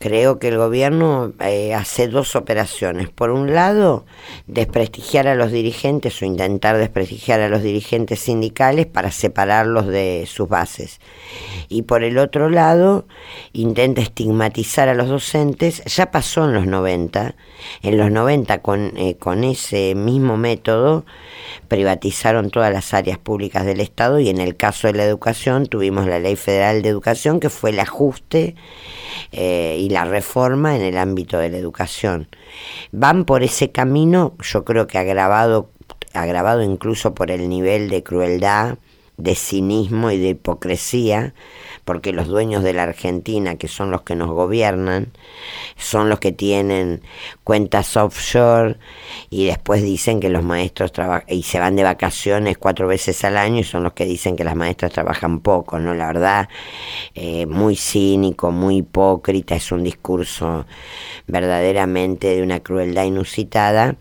creo que el gobierno eh, hace dos operaciones. Por un lado, desprestigiar a los dirigentes o intentar desprestigiar a los dirigentes sindicales para separarlos de sus bases. Y por el otro lado, intenta estigmatizar a los docentes. Ya pasó en los 90. En los 90 con, eh, con ese mismo método privatizaron todas las áreas públicas del Estado y en el caso de la educación tuvimos la Ley Federal de Educación que fue el ajuste eh, y la reforma en el ámbito de la educación. Van por ese camino, yo creo que agravado, agravado incluso por el nivel de crueldad, de cinismo y de hipocresía porque los dueños de la Argentina, que son los que nos gobiernan, son los que tienen cuentas offshore y después dicen que los maestros trabajan y se van de vacaciones cuatro veces al año y son los que dicen que las maestras trabajan poco, ¿no? La verdad, eh, muy cínico, muy hipócrita, es un discurso verdaderamente de una crueldad inusitada